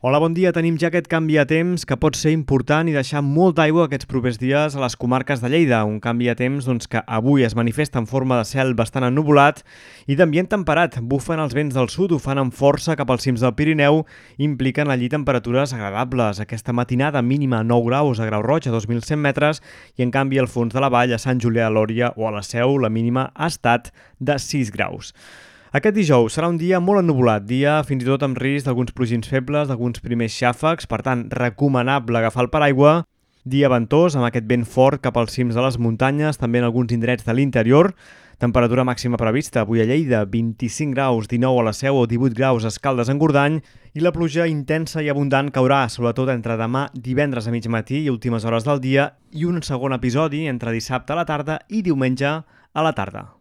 Hola, bon dia. Tenim ja aquest canvi a temps que pot ser important i deixar molta aigua aquests propers dies a les comarques de Lleida. Un canvi a temps doncs, que avui es manifesta en forma de cel bastant ennubulat i d'ambient temperat. Bufen els vents del sud, ho fan amb força cap als cims del Pirineu, impliquen allí temperatures agradables. Aquesta matinada mínima 9 graus a Grau Roig, a 2.100 metres, i en canvi al fons de la vall, a Sant Julià de Lòria o a la Seu, la mínima ha estat de 6 graus. Aquest dijous serà un dia molt ennubulat, dia fins i tot amb risc d'alguns plogins febles, d'alguns primers xàfecs, per tant, recomanable agafar el paraigua. Dia ventós, amb aquest vent fort cap als cims de les muntanyes, també en alguns indrets de l'interior. Temperatura màxima prevista avui a Lleida, 25 graus, 19 a la Seu o 18 graus a Escaldes en Gordany i la pluja intensa i abundant caurà, sobretot entre demà divendres a mig matí i últimes hores del dia i un segon episodi entre dissabte a la tarda i diumenge a la tarda.